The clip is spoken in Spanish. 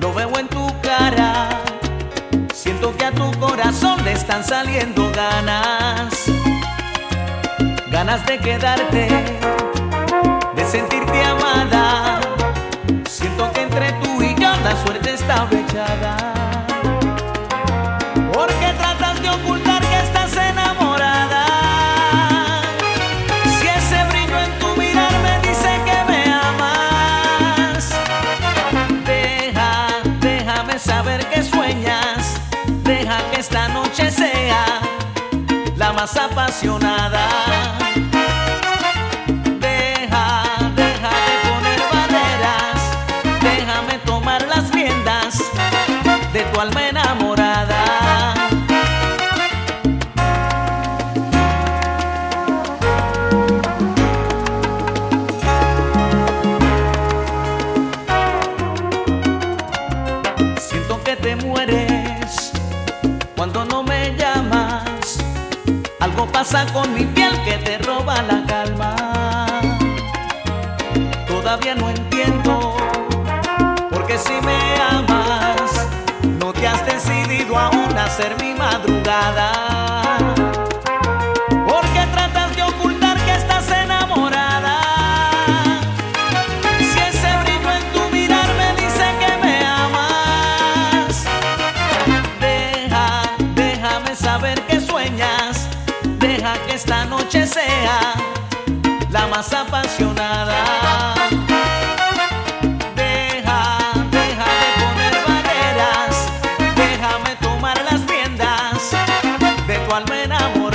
lo veo en tu cara. Siento que a tu corazón le están saliendo ganas, ganas de quedarte, de sentirte amada. Siento que entre tú y yo la suerte está fechada. Esta noche sea la más apasionada. Algo pasa con mi piel que te roba la calma. Todavía no entiendo porque si me amas, no te has decidido aún a ser mi madrugada. la más apasionada. Deja, deja de poner barreras, déjame tomar las riendas de tu alma enamorada.